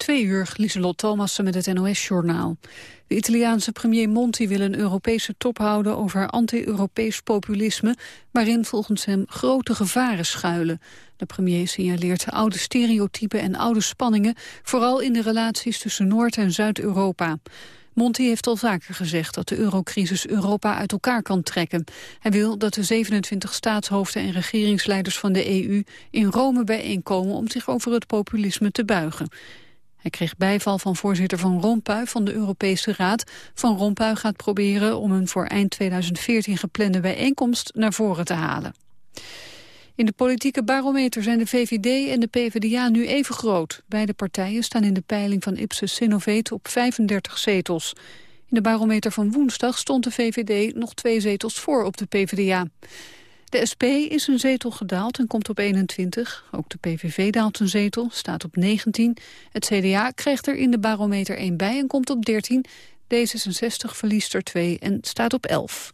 Twee uur, Lieselot Thomassen met het NOS-journaal. De Italiaanse premier Monti wil een Europese top houden over anti-Europees populisme, waarin volgens hem grote gevaren schuilen. De premier signaleert oude stereotypen en oude spanningen, vooral in de relaties tussen Noord- en Zuid-Europa. Monti heeft al vaker gezegd dat de eurocrisis Europa uit elkaar kan trekken. Hij wil dat de 27 staatshoofden en regeringsleiders van de EU in Rome bijeenkomen om zich over het populisme te buigen. Hij kreeg bijval van voorzitter Van Rompuy van de Europese Raad. Van Rompuy gaat proberen om een voor eind 2014 geplande bijeenkomst naar voren te halen. In de politieke barometer zijn de VVD en de PvdA nu even groot. Beide partijen staan in de peiling van Ipsos Sinovate op 35 zetels. In de barometer van woensdag stond de VVD nog twee zetels voor op de PvdA. De SP is een zetel gedaald en komt op 21. Ook de PVV daalt een zetel, staat op 19. Het CDA krijgt er in de barometer 1 bij en komt op 13. D66 verliest er 2 en staat op 11.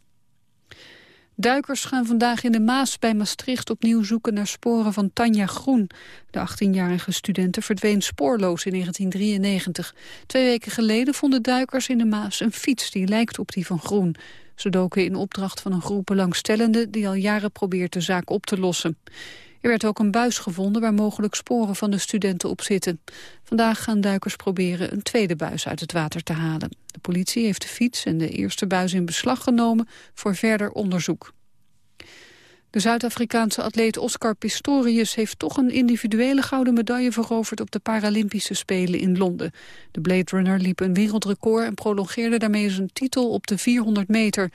Duikers gaan vandaag in de Maas bij Maastricht opnieuw zoeken naar sporen van Tanja Groen. De 18-jarige studente verdween spoorloos in 1993. Twee weken geleden vonden duikers in de Maas een fiets die lijkt op die van Groen. Ze doken in opdracht van een groep belangstellenden die al jaren probeert de zaak op te lossen. Er werd ook een buis gevonden waar mogelijk sporen van de studenten op zitten. Vandaag gaan duikers proberen een tweede buis uit het water te halen. De politie heeft de fiets en de eerste buis in beslag genomen voor verder onderzoek. De Zuid-Afrikaanse atleet Oscar Pistorius heeft toch een individuele gouden medaille veroverd op de Paralympische Spelen in Londen. De Blade Runner liep een wereldrecord en prolongeerde daarmee zijn titel op de 400 meter.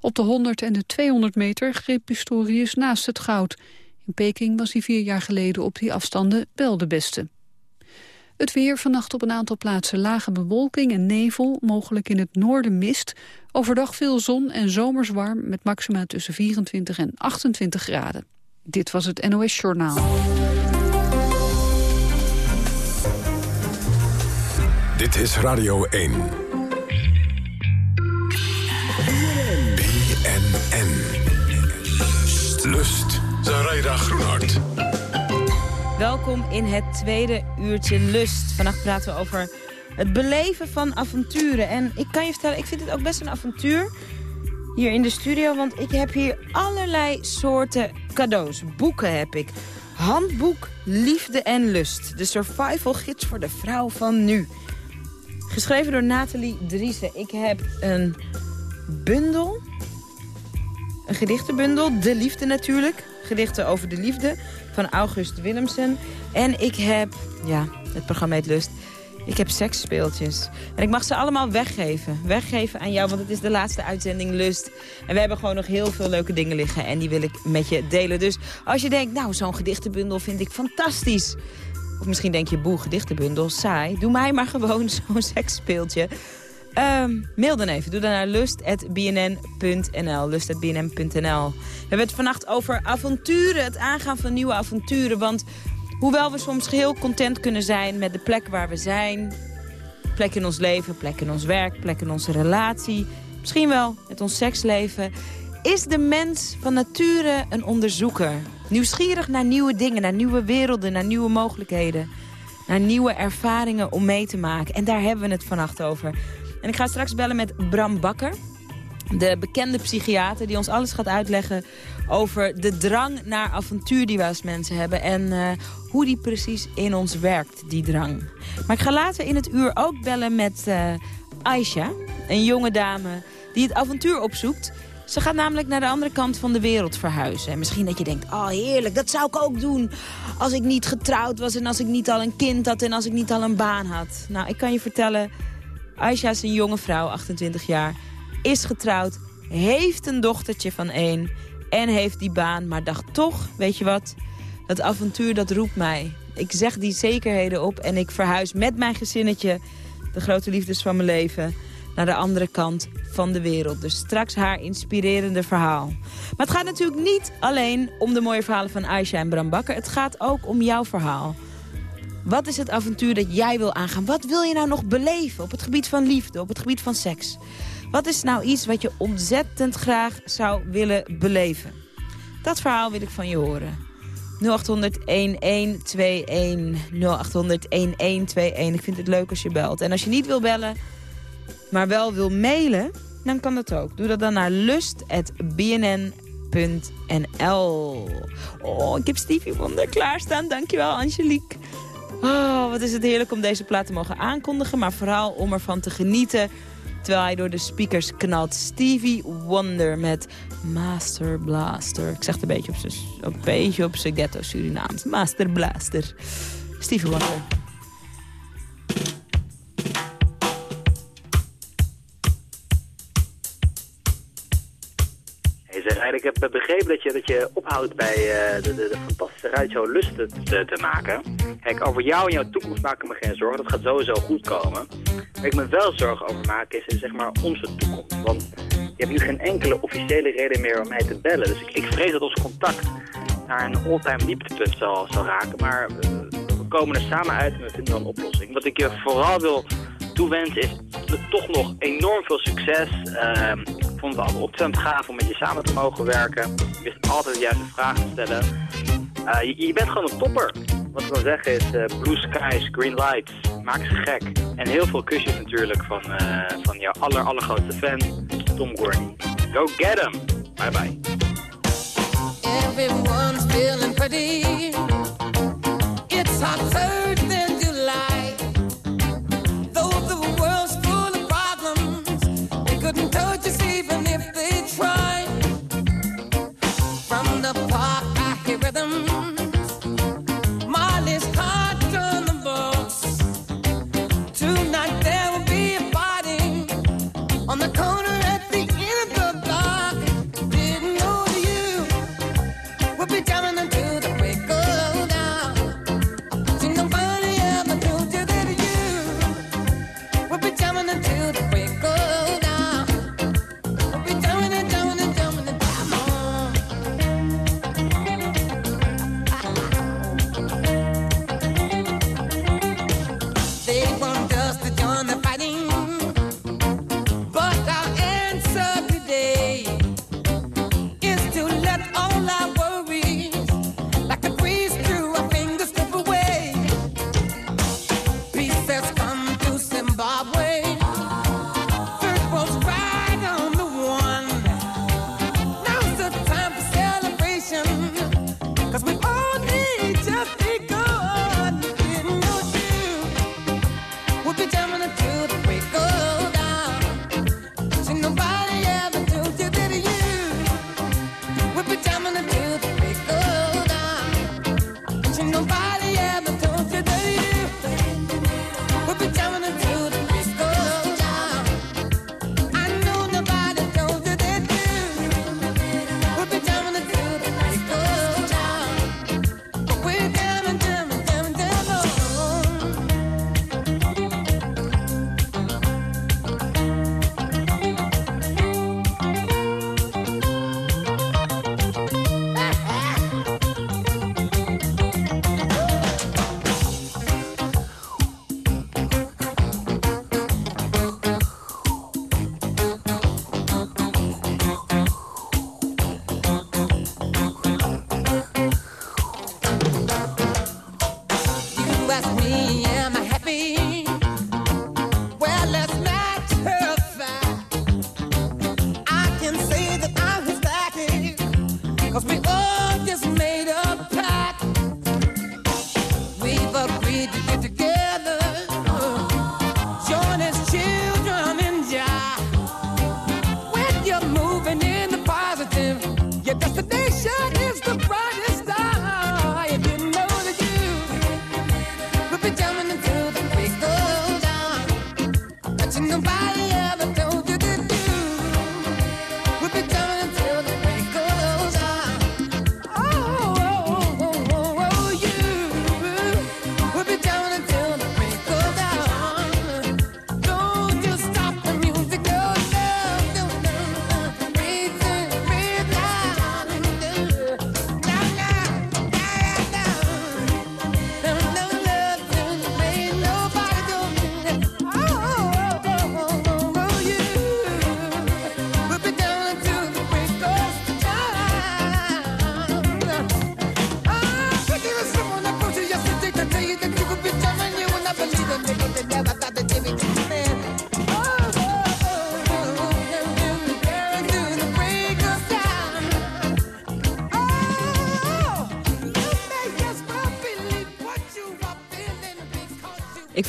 Op de 100 en de 200 meter greep Pistorius naast het goud. In Peking was hij vier jaar geleden op die afstanden wel de beste. Het weer vannacht op een aantal plaatsen lage bewolking en nevel, mogelijk in het noorden mist. Overdag veel zon en zomers warm met maxima tussen 24 en 28 graden. Dit was het NOS Journaal. Dit is Radio 1. BNN. Lust. Zaraida Groenhart. Welkom in het tweede uurtje Lust. Vannacht praten we over het beleven van avonturen. En ik kan je vertellen, ik vind het ook best een avontuur hier in de studio. Want ik heb hier allerlei soorten cadeaus. Boeken heb ik. Handboek Liefde en Lust. De survival gids voor de vrouw van nu. Geschreven door Nathalie Driessen. Ik heb een bundel. Een gedichtenbundel. De liefde natuurlijk. Gedichten over de liefde van August Willemsen. En ik heb, ja, het programma heet Lust. Ik heb seksspeeltjes. En ik mag ze allemaal weggeven. Weggeven aan jou, want het is de laatste uitzending Lust. En we hebben gewoon nog heel veel leuke dingen liggen. En die wil ik met je delen. Dus als je denkt, nou, zo'n gedichtenbundel vind ik fantastisch. Of misschien denk je, boe, gedichtenbundel, saai. Doe mij maar gewoon zo'n seksspeeltje. Um, mail dan even. Doe dan naar lust.bnn.nl. Lust.bnn.nl. We hebben het vannacht over avonturen. Het aangaan van nieuwe avonturen. Want hoewel we soms heel content kunnen zijn met de plek waar we zijn... plek in ons leven, plek in ons werk, plek in onze relatie... misschien wel met ons seksleven... is de mens van nature een onderzoeker. Nieuwsgierig naar nieuwe dingen, naar nieuwe werelden, naar nieuwe mogelijkheden... naar nieuwe ervaringen om mee te maken. En daar hebben we het vannacht over. En ik ga straks bellen met Bram Bakker. De bekende psychiater die ons alles gaat uitleggen over de drang naar avontuur die wij als mensen hebben. En uh, hoe die precies in ons werkt, die drang. Maar ik ga later in het uur ook bellen met uh, Aisha, een jonge dame die het avontuur opzoekt. Ze gaat namelijk naar de andere kant van de wereld verhuizen. En misschien dat je denkt, oh heerlijk, dat zou ik ook doen. Als ik niet getrouwd was en als ik niet al een kind had en als ik niet al een baan had. Nou, ik kan je vertellen, Aisha is een jonge vrouw, 28 jaar, is getrouwd, heeft een dochtertje van één en heeft die baan. Maar dacht toch, weet je wat, dat avontuur dat roept mij. Ik zeg die zekerheden op en ik verhuis met mijn gezinnetje, de grote liefdes van mijn leven, naar de andere kant van de wereld. Dus straks haar inspirerende verhaal. Maar het gaat natuurlijk niet alleen om de mooie verhalen van Aisha en Bram Bakker. Het gaat ook om jouw verhaal. Wat is het avontuur dat jij wil aangaan? Wat wil je nou nog beleven op het gebied van liefde, op het gebied van seks? Wat is nou iets wat je ontzettend graag zou willen beleven? Dat verhaal wil ik van je horen. 0800 1121 0800 1121. Ik vind het leuk als je belt. En als je niet wil bellen, maar wel wil mailen, dan kan dat ook. Doe dat dan naar lust.bnn.nl. Oh, ik heb Stevie Wonder klaarstaan. Dankjewel, Angelique. Oh, wat is het heerlijk om deze plaat te mogen aankondigen. Maar vooral om ervan te genieten terwijl hij door de speakers knalt. Stevie Wonder met Master Blaster. Ik zeg het een beetje op zijn een beetje op zijn ghetto Surinaams. Master Blaster. Stevie Wonder. Ik heb begrepen dat je, dat je ophoudt bij uh, de, de, de, fantastische radio Lust te, te, maken. Kijk, over jou en jouw toekomst maak ik me geen zorgen. Dat gaat sowieso goed komen. Waar ik me wel zorgen over maak is zeg maar onze toekomst. Want je hebt nu geen enkele officiële reden meer om mij te bellen. Dus ik, ik vrees dat ons contact naar een all-time dieptepunt zal, zal raken. Maar uh, we komen er samen uit en we vinden dan een oplossing. Wat ik je vooral wil toewensen is toch nog enorm veel succes. Ik vond het altijd ontzettend gaaf om met je samen te mogen werken. Je wist altijd de juiste vragen te stellen. Uh, je, bent gewoon een topper. Wat ik wil zeggen is uh, blue skies, green lights. Maak ze gek. En heel veel kusjes natuurlijk van, uh, van jouw aller, allergrootste fan, Tom Gurney. Go get him. Bye bye. Everyone's feeling pretty. It's hot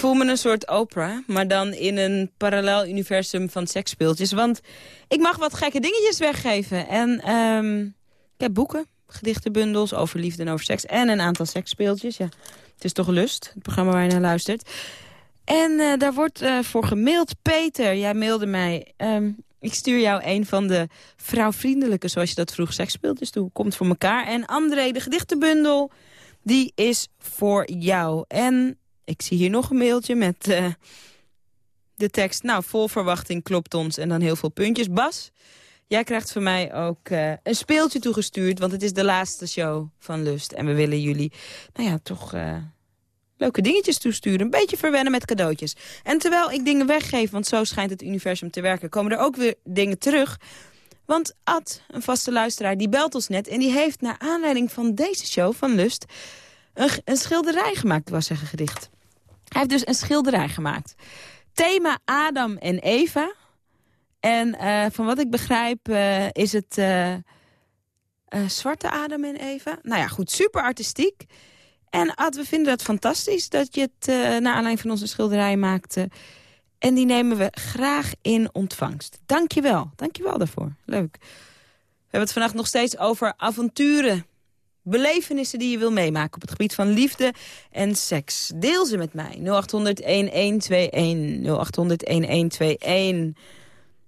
voel me een soort Oprah, maar dan in een parallel universum van seksspeeltjes. Want ik mag wat gekke dingetjes weggeven. En ehm, ik heb boeken, gedichtenbundels over liefde en over seks. En een aantal seksspeeltjes. Ja, het is toch lust, het programma waar je naar luistert. En eh, daar wordt uh, voor gemaild. Peter, jij mailde mij. Ehm, ik stuur jou een van de vrouwvriendelijke, zoals je dat vroeg, seksspeeltjes toe. Komt voor elkaar. En André, de gedichtenbundel, die is voor jou. En ik zie hier nog een mailtje met uh, de tekst... nou, vol verwachting klopt ons en dan heel veel puntjes. Bas, jij krijgt van mij ook uh, een speeltje toegestuurd... want het is de laatste show van Lust. En we willen jullie, nou ja, toch... Uh, leuke dingetjes toesturen. Een beetje verwennen met cadeautjes. En terwijl ik dingen weggeef, want zo schijnt het universum te werken... komen er ook weer dingen terug. Want Ad, een vaste luisteraar, die belt ons net... en die heeft naar aanleiding van deze show van Lust... een, een schilderij gemaakt, was zeggen gedicht. Hij heeft dus een schilderij gemaakt. Thema Adam en Eva. En uh, van wat ik begrijp uh, is het uh, zwarte Adam en Eva. Nou ja, goed, super artistiek. En Ad, we vinden het fantastisch dat je het naar aanleiding van onze schilderij maakte. En die nemen we graag in ontvangst. Dank je wel. Dank je wel daarvoor. Leuk. We hebben het vannacht nog steeds over avonturen belevenissen die je wil meemaken op het gebied van liefde en seks. Deel ze met mij. 0800-1121, 0800-1121.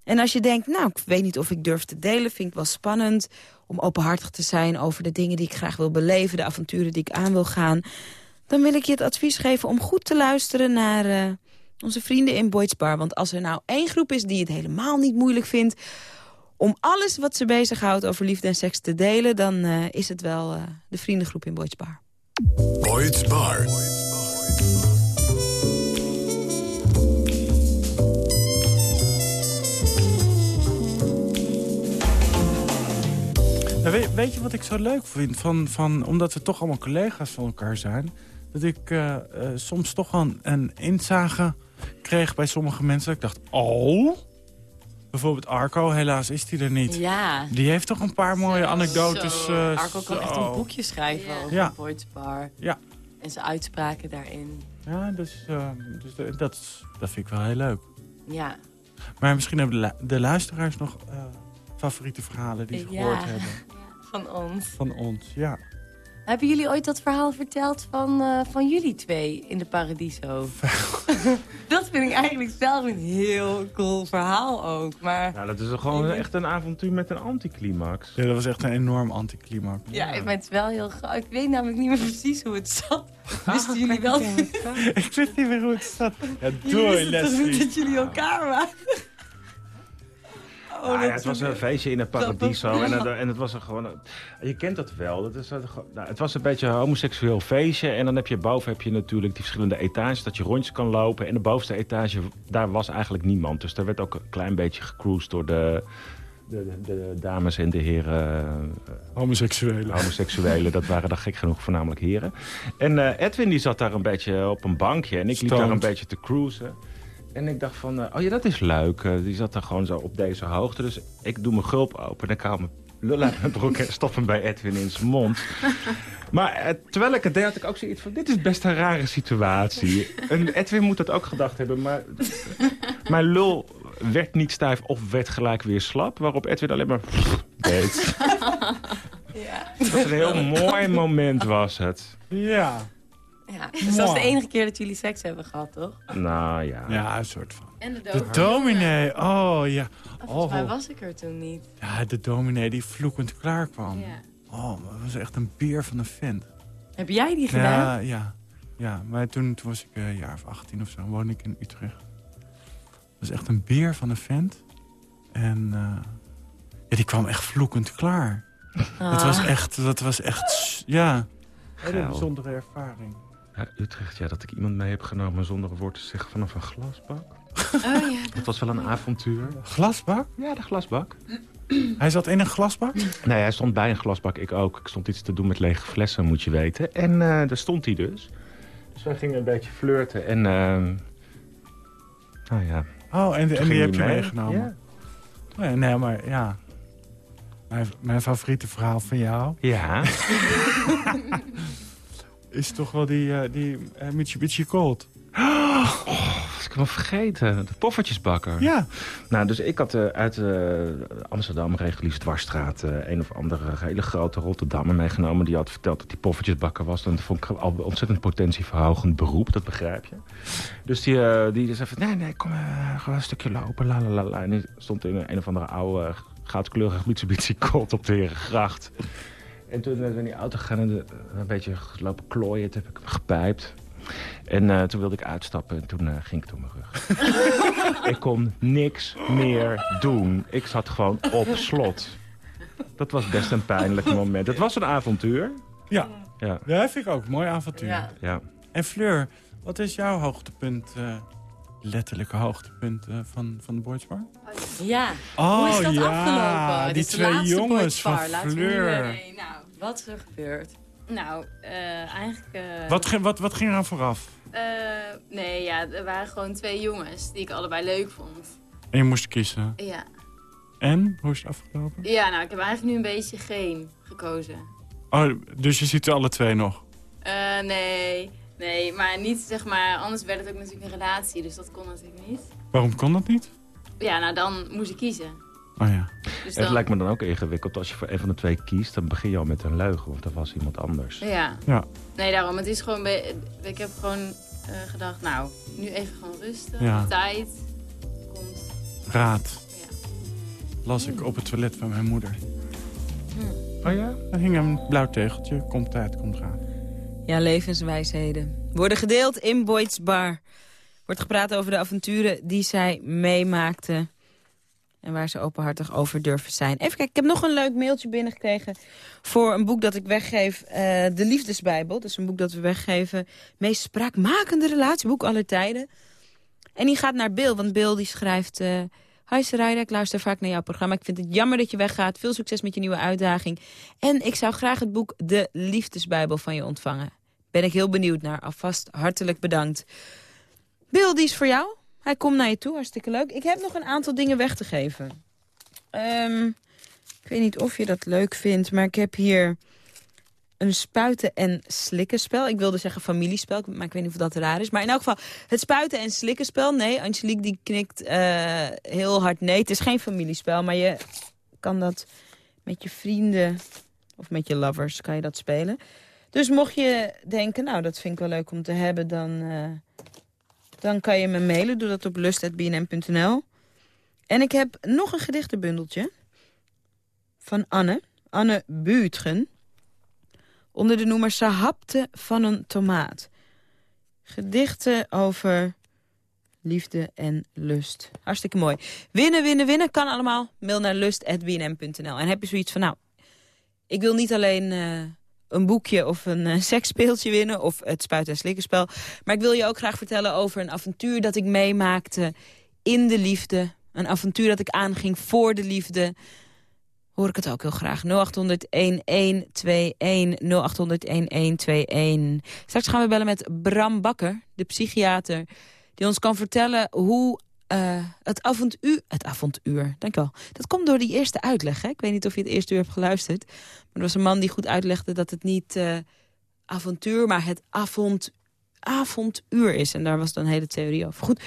En als je denkt, nou, ik weet niet of ik durf te delen... vind ik wel spannend om openhartig te zijn over de dingen die ik graag wil beleven... de avonturen die ik aan wil gaan... dan wil ik je het advies geven om goed te luisteren naar uh, onze vrienden in Boyd's Bar. Want als er nou één groep is die het helemaal niet moeilijk vindt om alles wat ze bezighoudt over liefde en seks te delen... dan uh, is het wel uh, de vriendengroep in Boyd's Bar. Boyd's Bar. Ja, weet, weet, je wat ik zo leuk vind? Van, van, omdat we toch allemaal collega's van elkaar zijn... dat ik uh, soms toch wel een, een inzage kreeg bij sommige mensen. Ik dacht, oh... Bijvoorbeeld Arco, helaas is die er niet. Ja. Die heeft toch een paar mooie zo, anekdotes. Zo. Uh, Arco kan zo. echt een boekje schrijven over ja. Bar. Ja. En zijn uitspraken daarin. Ja, dus, uh, dus dat, dat vind ik wel heel leuk. Ja. Maar misschien hebben de, de luisteraars nog uh, favoriete verhalen die ze ja. gehoord hebben. Van ons. Van ons, ja. Hebben jullie ooit dat verhaal verteld van, uh, van jullie twee in de Paradiso? dat vind ik eigenlijk zelf een heel cool verhaal ook. Maar... Nou, dat is gewoon echt een avontuur met een anticlimax. Ja, dat was echt een enorm anticlimax. Ja, ja. maar het is wel heel Ik weet namelijk niet meer precies hoe het zat. Wisten jullie wel? ik wist niet meer hoe het zat. Ja, doei, Leslie. dat jullie elkaar waren? Oh, ah, ja, het was een feestje in een paradiso. En, en, en het was er gewoon... Je kent dat wel. Dat is, nou, het was een beetje een homoseksueel feestje. En dan heb je boven heb je natuurlijk die verschillende etages. Dat je rondjes kan lopen. En de bovenste etage, daar was eigenlijk niemand. Dus daar werd ook een klein beetje gecruised door de... De, de, de, dames en de heren... Uh, homoseksuelen. Homoseksuelen, dat waren dan gek genoeg voornamelijk heren. En uh, Edwin die zat daar een beetje op een bankje. En ik liep daar een beetje te cruisen. En ik dacht van, uh, oh ja, dat is leuk. Uh, die zat er gewoon zo op deze hoogte. Dus ik doe mijn gulp open en ik haal mijn lul uit mijn broek... en stop hem bij Edwin in zijn mond. maar uh, terwijl ik het deed, had ik ook zoiets van... dit is best een rare situatie. en Edwin moet dat ook gedacht hebben, maar... mijn lul werd niet stijf of werd gelijk weer slap. Waarop Edwin alleen maar deed. ja. Dat was een heel mooi moment, was het. Ja. Ja, dus dat is de enige keer dat jullie seks hebben gehad, toch? Nou ja. Ja, een soort van. En de dominee. De dominee, oh ja. Volgens mij was ik er toen niet. Ja, de dominee die vloekend klaar kwam. Ja. Oh, dat was echt een bier van een vent. Heb jij die gedaan? Ja, ja. ja maar toen, toen was ik een jaar of 18 of zo. woonde ik in Utrecht. Dat was echt een beer van een vent. En uh, ja, die kwam echt vloekend klaar. Ah. Dat was echt, dat was echt, ja. Een hele bijzondere ervaring. Ja, Utrecht, ja, dat ik iemand mee heb genomen zonder een woord te zeggen vanaf een glasbak. Oh ja. Dat was wel een avontuur. Glasbak? Ja, de glasbak. Hij zat in een glasbak? Nee, hij stond bij een glasbak. Ik ook. Ik stond iets te doen met lege flessen, moet je weten. En uh, daar stond hij dus. Dus wij gingen een beetje flirten. En, uh, nou ja. Oh, en, en die heb je mee. meegenomen? Ja. Oh ja. Nee, maar ja. Mijn, mijn favoriete verhaal van jou. Ja. is toch wel die, uh, die uh, Mitsubishi Colt. Oh, was ik hem vergeten. De poffertjesbakker. Ja. Nou, dus ik had uh, uit uh, Amsterdam, Regulies Dwarsstraat... Uh, een of andere hele grote Rotterdammer meegenomen. Die had verteld dat hij poffertjesbakker was. En dat vond ik al ontzettend potentieverhogend beroep, dat begrijp je. Dus die, die zei van, nee, nee, kom gewoon een stukje lopen, la, la, la, la. En die stond in een of andere oude goudkleurige Mitsubishi Colt op de Herengracht. En toen ben ik in die auto gegaan en een beetje lopen klooien. Toen heb ik hem gepijpt. En uh, toen wilde ik uitstappen en toen uh, ging ik door mijn rug. ik kon niks meer doen. Ik zat gewoon op slot. Dat was best een pijnlijk moment. Het was een avontuur. Ja, ja. dat vind ik ook. Mooi avontuur. Ja. ja. En Fleur, wat is jouw hoogtepunt, uh, letterlijke hoogtepunt van, van de Boys Bar? Ja, oh, hoe is dat ja, afgelopen? die twee jongens van Fleur. Nee, nou, wat is er gebeurd? Nou, uh, eigenlijk... Uh... Wat, wat, wat ging er aan vooraf? Uh, nee, ja, er waren gewoon twee jongens die ik allebei leuk vond. En je moest kiezen? Ja. En? Hoe is het afgelopen? Ja, nou, ik heb eigenlijk nu een beetje geen gekozen. Oh, dus je ziet ze alle twee nog? nee, nee, maar niet zeg maar... Anders werd het ook natuurlijk een relatie, dus dat kon natuurlijk niet. Waarom kon dat niet? Ja, nou, dan moest ik kiezen. Oh ja. Dus dan... Het lijkt me dan ook ingewikkeld. Als je voor een van de twee kiest, dan begin je al met een leugen. Want dat was iemand anders. Ja. ja. Nee, daarom. Het is gewoon... Ik heb gewoon uh, gedacht, nou, nu even gewoon rusten. Ja. Tijd. Komt. Raad. Ja. Las ik op het toilet van mijn moeder. Hm. Oh ja? Er hing een blauw tegeltje. Komt tijd, komt raad. Ja, levenswijsheden. Worden gedeeld in Boyd's Bar. Wordt gepraat over de avonturen die zij meemaakte. En waar ze openhartig over durven zijn. Even kijken, ik heb nog een leuk mailtje binnengekregen... voor een boek dat ik weggeef. Uh, de Liefdesbijbel. Is een boek dat we weggeven. Meest spraakmakende relatieboek aller tijden. En die gaat naar Bill, want Bill die schrijft... Uh, Hi Sarayda, ik luister vaak naar jouw programma. Ik vind het jammer dat je weggaat. Veel succes met je nieuwe uitdaging. En ik zou graag het boek De Liefdesbijbel van je ontvangen. Ben ik heel benieuwd naar. Alvast hartelijk bedankt. Bill, die is voor jou. Hij komt naar je toe, hartstikke leuk. Ik heb nog een aantal dingen weg te geven. Um, ik weet niet of je dat leuk vindt, maar ik heb hier een spuiten- en slikkenspel. Ik wilde zeggen familiespel, maar ik weet niet of dat raar is. Maar in elk geval, het spuiten- en slikkenspel. Nee, Angelique die knikt uh, heel hard nee. Het is geen familiespel, maar je kan dat met je vrienden of met je lovers kan je dat spelen. Dus mocht je denken, nou dat vind ik wel leuk om te hebben, dan... Uh, dan kan je me mailen. Doe dat op lust.bnm.nl. En ik heb nog een gedichtenbundeltje. Van Anne. Anne Buutgen. Onder de noemer Sahapte van een tomaat. Gedichten over liefde en lust. Hartstikke mooi. Winnen, winnen, winnen kan allemaal. Mail naar lust.bnm.nl. En heb je zoiets van, nou, ik wil niet alleen... Uh, een boekje of een uh, seksspeeltje winnen... of het spuiten- en slikkenspel. Maar ik wil je ook graag vertellen over een avontuur dat ik meemaakte in de liefde. Een avontuur dat ik aanging voor de liefde. Hoor ik het ook heel graag. 0800-1121, 0800-1121. Straks gaan we bellen met Bram Bakker, de psychiater... die ons kan vertellen hoe uh, het avontuur... Het avontuur, dankjewel. Dat komt door die eerste uitleg. Hè? Ik weet niet of je het eerste uur hebt geluisterd. Maar er was een man die goed uitlegde dat het niet uh, avontuur... maar het avond, avontuur is. En daar was dan een hele theorie over. Goed.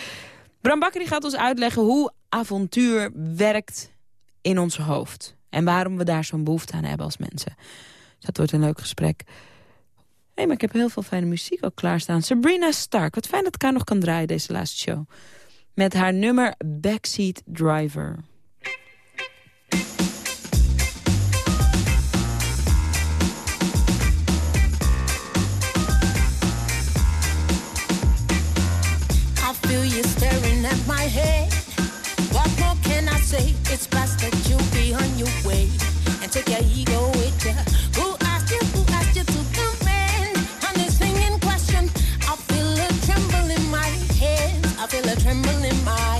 Bram Bakker die gaat ons uitleggen hoe avontuur werkt in ons hoofd. En waarom we daar zo'n behoefte aan hebben als mensen. Dus dat wordt een leuk gesprek. Hé, hey, maar ik heb heel veel fijne muziek al klaarstaan. Sabrina Stark. Wat fijn dat ik haar nog kan draaien deze laatste show met haar nummer Backseat Driver. It's best that you be on your way. And take your ego with I feel a tremble in my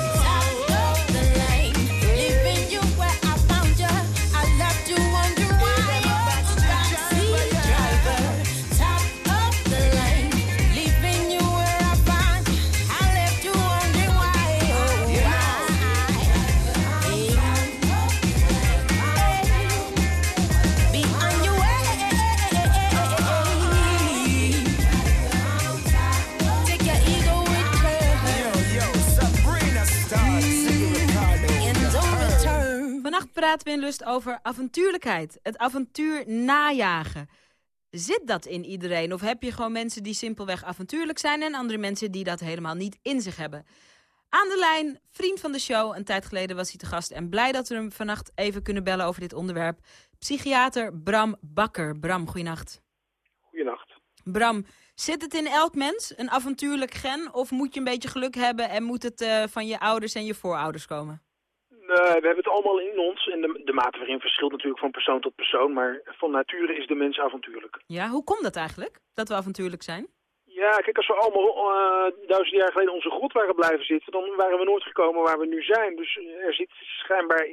Vannacht praten we in Lust over avontuurlijkheid. Het avontuur najagen. Zit dat in iedereen? Of heb je gewoon mensen die simpelweg avontuurlijk zijn... en andere mensen die dat helemaal niet in zich hebben? Aan de lijn, vriend van de show. Een tijd geleden was hij te gast. En blij dat we hem vannacht even kunnen bellen over dit onderwerp. Psychiater Bram Bakker. Bram, goeienacht. Goedenacht. Bram, zit het in elk mens, een avontuurlijk gen? Of moet je een beetje geluk hebben en moet het eh, van je ouders en je voorouders komen? Nee, we hebben het allemaal in ons. En de, de mate waarin verschilt natuurlijk van persoon tot persoon. Maar van nature is de mens avontuurlijk. Ja, hoe komt dat eigenlijk, dat we avontuurlijk zijn? Ja, kijk, als we allemaal uh, duizend jaar geleden onze grot waren blijven zitten... dan waren we nooit gekomen waar we nu zijn. Dus er zit schijnbaar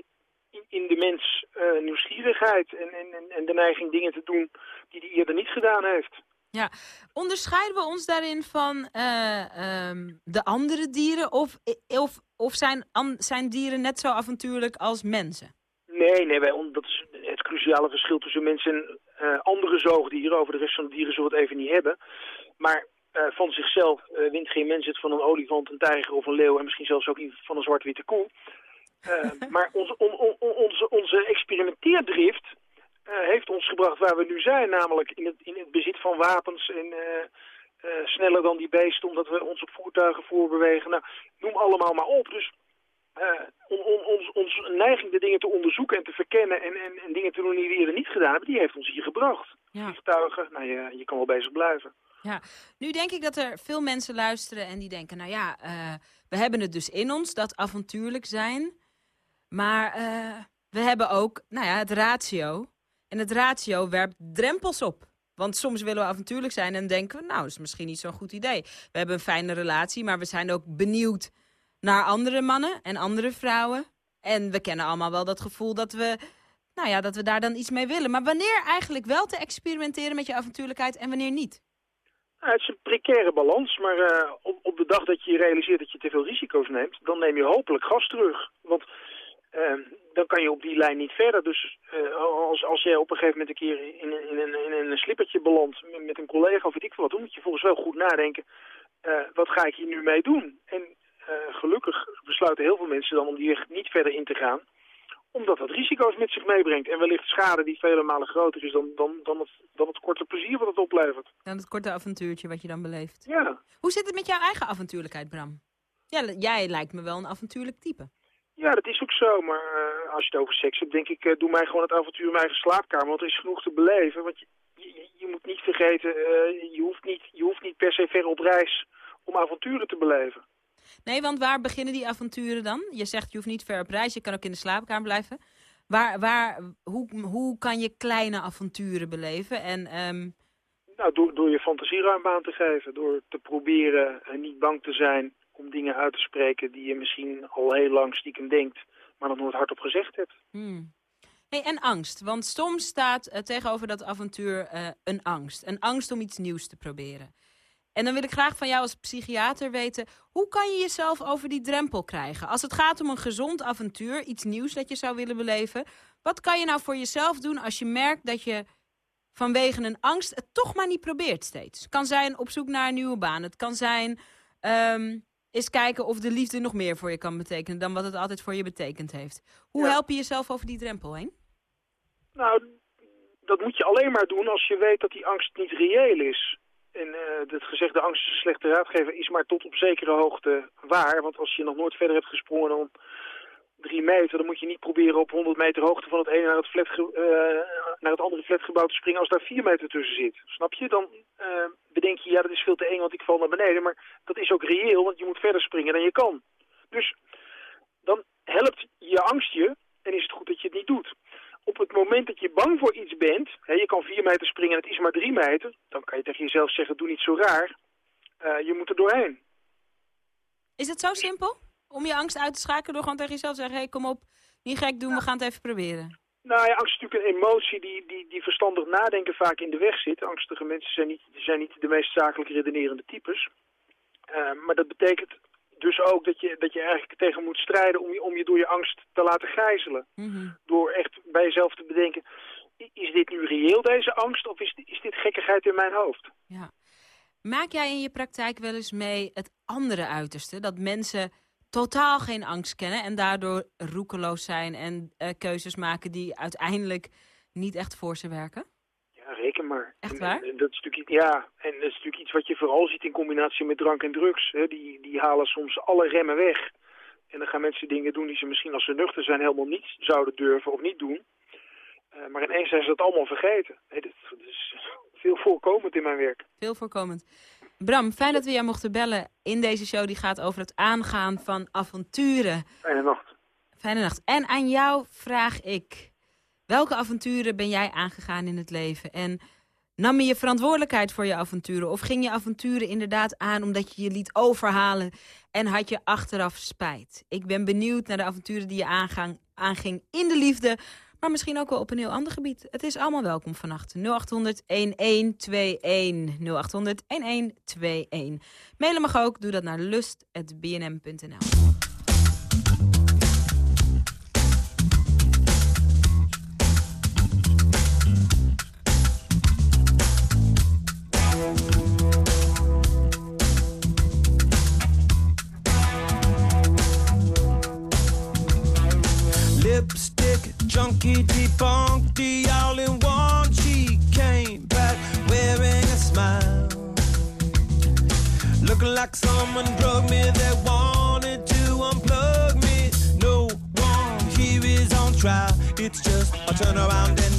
in, in de mens uh, nieuwsgierigheid... En, en, en de neiging dingen te doen die hij eerder niet gedaan heeft. Ja, onderscheiden we ons daarin van uh, um, de andere dieren? Of, of, of zijn, zijn dieren net zo avontuurlijk als mensen? Nee, nee wij, dat is het cruciale verschil tussen mensen en uh, andere zoogdieren. Over de rest van de dieren zullen we het even niet hebben. Maar uh, van zichzelf wint geen mens het van een olifant, een tijger of een leeuw... en misschien zelfs ook van een zwart-witte koe. maar onze, on, on, onze, onze experimenteerdrift heeft ons gebracht waar we nu zijn. Namelijk in het, in het bezit van wapens en uh, uh, sneller dan die beesten omdat we ons op voertuigen voorbewegen. Nou, noem allemaal maar op. Dus on, on, ons, onze neiging de dingen te onderzoeken en te verkennen en, en, en, dingen te doen die we eerder niet gedaan hebben, die heeft ons hier gebracht. Ja. Vliegtuigen, nou ja, je kan wel bezig blijven. Ja, nu denk ik dat er veel mensen luisteren en die denken, nou ja, we hebben het dus in ons, dat avontuurlijk zijn. Maar we hebben ook, nou ja, het ratio. En het ratio werpt drempels op. Want soms willen we avontuurlijk zijn en denken we, nou, dat is misschien niet zo'n goed idee. We hebben een fijne relatie, maar we zijn ook benieuwd naar andere mannen en andere vrouwen. En we kennen allemaal wel dat gevoel dat we, nou ja, dat we daar dan iets mee willen. Maar wanneer eigenlijk wel te experimenteren met je avontuurlijkheid en wanneer niet? Nou, het is een precaire balans, maar uh, op, op de dag dat je realiseert dat je te veel risico's neemt, dan neem je hopelijk gas terug. Want uh, dan kan je op die lijn niet verder. Dus uh, als, als jij op een gegeven moment een keer in, in, in, een slippertje belandt met een collega of weet ik veel wat, dan moet je volgens wel goed nadenken, uh, wat ga ik hier nu mee doen? En uh, gelukkig besluiten heel veel mensen dan om die weg niet verder in te gaan, omdat dat risico's met zich meebrengt. En wellicht schade die vele malen groter is dan, dan, dan, het, dan het korte plezier wat het oplevert. Dan het korte avontuurtje wat je dan beleeft. Ja. Hoe zit het met jouw eigen avontuurlijkheid, Bram? Ja, jij lijkt me wel een avontuurlijk type. Ja, dat is ook zo. Maar eh, als je het over seks hebt, denk ik, eh, doe mij gewoon het avontuur in mijn eigen slaapkamer. Want er is genoeg te beleven. Want je, je, je moet niet vergeten, eh, je, hoeft niet, je hoeft niet per se ver op reis om avonturen te beleven. Nee, want waar beginnen die avonturen dan? Je zegt je hoeft niet ver op reis, je kan ook in de slaapkamer blijven. Waar, waar, hoe, hoe kan je kleine avonturen beleven? En, ehm, Nou, door, door je fantasie ruim aan te geven. Door te proberen en niet bang te zijn om dingen uit te spreken die je misschien al heel lang stiekem denkt, maar nog nooit hardop gezegd hebt. hmm. En angst, want soms staat eh, tegenover dat avontuur eh, een angst. Een angst om iets nieuws te proberen. En dan wil ik graag van jou als psychiater weten... hoe kan je jezelf over die drempel krijgen? Als het gaat om een gezond avontuur, iets nieuws dat je zou willen beleven... wat kan je nou voor jezelf doen als je merkt dat je vanwege een angst... het toch maar niet probeert steeds? Het kan zijn op zoek naar een nieuwe baan. Het kan zijn ehm, eens kijken of de liefde nog meer voor je kan betekenen... dan wat het altijd voor je betekend heeft. Hoe Ja. help je jezelf over die drempel heen? Nou, dat moet je alleen maar doen als je weet dat die angst niet reëel is. En eh het gezegde angst is een slechte raadgever is maar tot op zekere hoogte waar. Want als je nog nooit verder hebt gesprongen dan drie meter, dan moet je niet proberen op 100 meter hoogte van het ene naar het, eh, naar het andere flatgebouw te springen als daar vier meter tussen zit. Snap je? Dan eh, bedenk je, ja dat is veel te eng want ik val naar beneden. Maar dat is ook reëel, want je moet verder springen dan je kan. Dus dan helpt je angst je en is het goed dat je het niet doet. Op het moment dat je bang voor iets bent, hè, je kan vier meter springen en het is maar drie meter, dan kan je tegen jezelf zeggen, doe niet zo raar. Eh, je moet er doorheen. Is het zo simpel? Om je angst uit te schakelen door gewoon tegen jezelf te zeggen... hey, kom op, niet gek doen, we gaan het even proberen. Nou ja, angst is natuurlijk een emotie die, die, die verstandig nadenken vaak in de weg zit. Angstige mensen zijn niet, zijn niet de meest zakelijk redenerende types. Eh, maar dat betekent dus ook dat je, dat je eigenlijk tegen moet strijden om je, om je door je angst te laten gijzelen. Door echt bij jezelf te bedenken, is dit nu reëel deze angst of is, is dit gekkigheid in mijn hoofd? Ja. Maak jij in je praktijk wel eens mee het andere uiterste? Dat mensen totaal geen angst kennen en daardoor roekeloos zijn en eh, keuzes maken die uiteindelijk niet echt voor ze werken? Ja, reken maar. Echt waar? En, dat is natuurlijk, ja, en dat is natuurlijk iets wat je vooral ziet in combinatie met drank en drugs. Hè. Die, die halen soms alle remmen weg. En dan gaan mensen dingen doen die ze misschien als ze nuchter zijn helemaal niet zouden durven of niet doen. Eh, maar ineens zijn ze dat allemaal vergeten. Nee, dat, dat is veel voorkomend in mijn werk. Veel voorkomend. Bram, fijn dat we jou mochten bellen in deze show die gaat over het aangaan van avonturen. Fijne nacht. Fijne nacht. En aan jou vraag ik, welke avonturen ben jij aangegaan in het leven? En nam je je verantwoordelijkheid voor je avonturen? Of ging je avonturen inderdaad aan omdat je je liet overhalen en had je achteraf spijt? Ik ben benieuwd naar de avonturen die je aangang, aanging in de liefde, maar misschien ook wel op een heel ander gebied. Het is allemaal welkom vannacht. 0800 1121 0800 1121. Mailen mag ook, doe dat naar lust.bnm.nl. like someone drugged me that wanted to unplug me. No one here is on trial. It's just a turn around and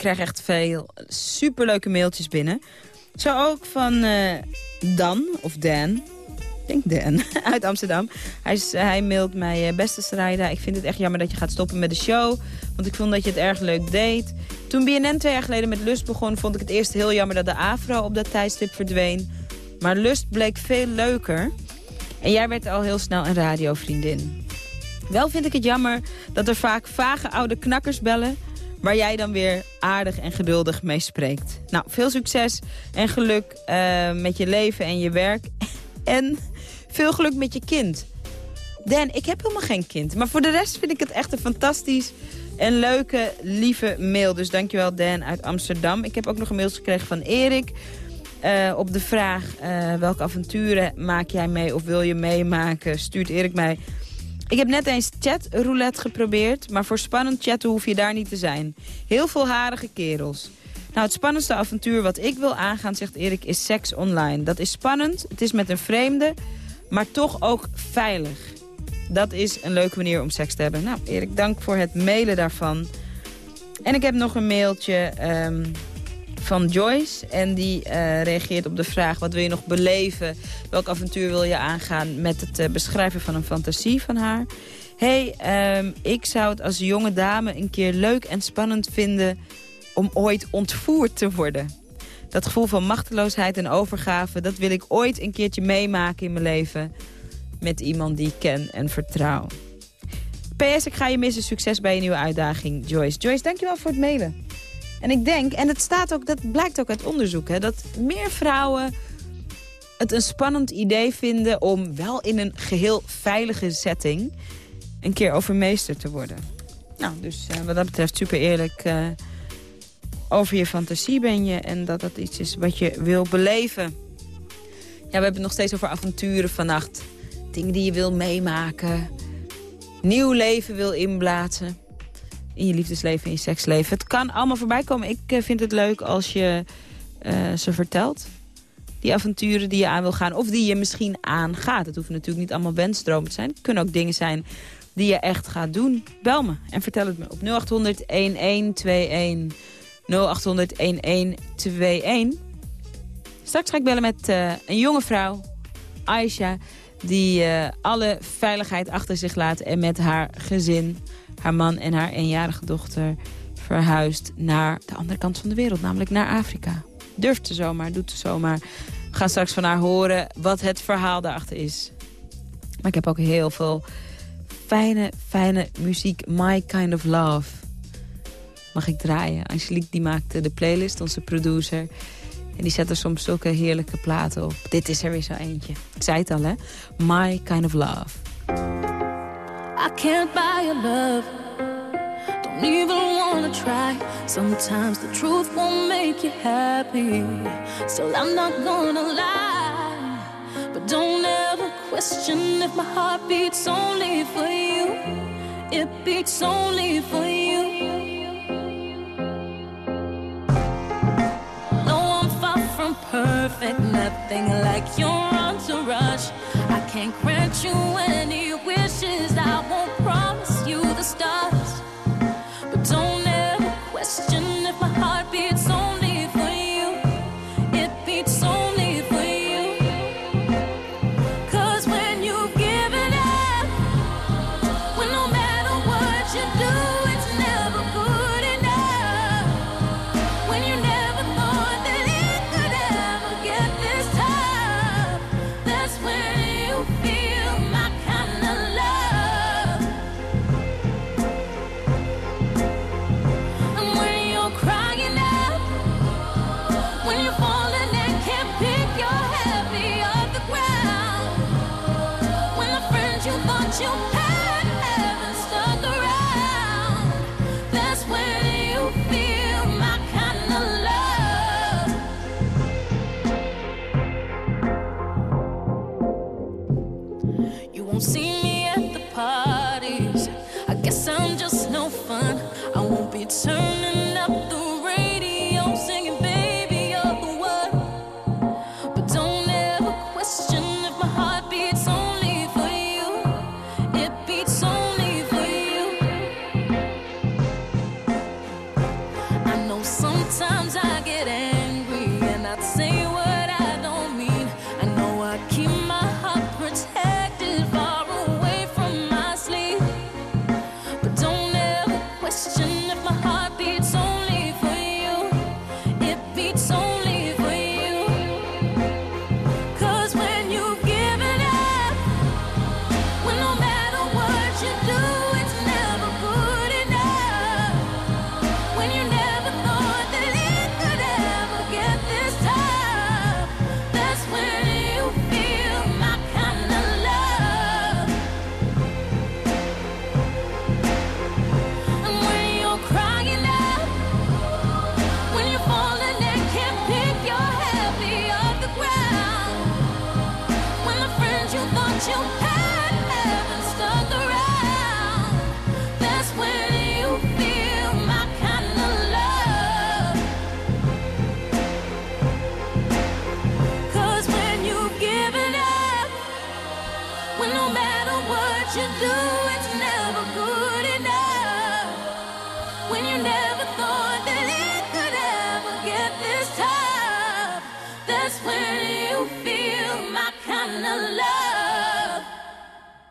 krijg echt veel superleuke mailtjes binnen. Zo ook van eh, Dan, of Dan. Ik denk Dan, uit Amsterdam. Hij, is- hij mailt mij, eh, beste Sarayda, ik vind het echt jammer dat je gaat stoppen met de show. Want ik vond dat je het erg leuk deed. Toen BNN twee jaar geleden met Lust begon, vond ik het eerst heel jammer dat de afro op dat tijdstip verdween. Maar Lust bleek veel leuker. En jij werd al heel snel een radiovriendin. Wel vind ik het jammer dat er vaak vage oude knakkers bellen... waar jij dan weer aardig en geduldig mee spreekt. Nou, veel succes en geluk eh, met je leven en je werk. En veel geluk met je kind. Dan, ik heb helemaal geen kind. Maar voor de rest vind ik het echt een fantastisch en leuke, lieve mail. Dus dankjewel Dan uit Amsterdam. Ik heb ook nog een mail gekregen van Erik... Eh, op de vraag eh, welke avonturen maak jij mee of wil je meemaken, stuurt Erik mij. Ik heb net eens chatroulette geprobeerd, maar voor spannend chatten hoef je daar niet te zijn. Heel veel harige kerels. Nou, het spannendste avontuur wat ik wil aangaan, zegt Erik, is seks online. Dat is spannend, het is met een vreemde, maar toch ook veilig. Dat is een leuke manier om seks te hebben. Nou, Erik, dank voor het mailen daarvan. En ik heb nog een mailtje ehm, van Joyce. En die eh, reageert op de vraag, wat wil je nog beleven? Welk avontuur wil je aangaan met het eh, beschrijven van een fantasie van haar? hey, ehm, ik zou het als jonge dame een keer leuk en spannend vinden... om ooit ontvoerd te worden. Dat gevoel van machteloosheid en overgave... dat wil ik ooit een keertje meemaken in mijn leven... met iemand die ik ken en vertrouw. PS, ik ga je missen. Succes bij je nieuwe uitdaging, Joyce. Joyce, dankjewel voor het mailen. En ik denk, en het staat ook, dat blijkt ook uit onderzoek... Hè, dat meer vrouwen het een spannend idee vinden... om wel in een geheel veilige setting... een keer overmeester te worden. Nou, dus eh, wat dat betreft super eerlijk... eh, over je fantasie ben je... en dat dat iets is wat je wil beleven. Ja, we hebben het nog steeds over avonturen vannacht. Dingen die je wil meemaken. Nieuw leven wil inblazen. In je liefdesleven, in je seksleven. Het kan allemaal voorbij komen. Ik eh, vind het leuk als je eh, ze vertelt. Die avonturen die je aan wil gaan. Of die je misschien aangaat. Het hoeven natuurlijk niet allemaal wensstromen te zijn. Het kunnen ook dingen zijn die je echt gaat doen. Bel me en vertel het me op 0800 1121. 0800 1121. Straks ga ik bellen met uh, een jonge vrouw, Aisha... die alle veiligheid achter zich laat en met haar gezin... haar man en haar eenjarige dochter verhuist naar de andere kant van de wereld. Namelijk naar Afrika. Durft ze zomaar, doet ze zomaar. We gaan straks van haar horen wat het verhaal daarachter is. Maar ik heb ook heel veel fijne, fijne muziek. My Kind of Love. Mag ik draaien. Angelique die maakte de playlist, onze producer. En die zet er soms zulke heerlijke platen op. Dit is er weer zo eentje. Ik zei het al, hè? My Kind of Love. I can't buy your love. Don't even wanna try. Sometimes the truth won't make you happy. So I'm not gonna lie. But don't ever question if my heart beats only for you. It beats only for you. No, I'm far from perfect, nothing like your entourage. I can't grant you any wishes,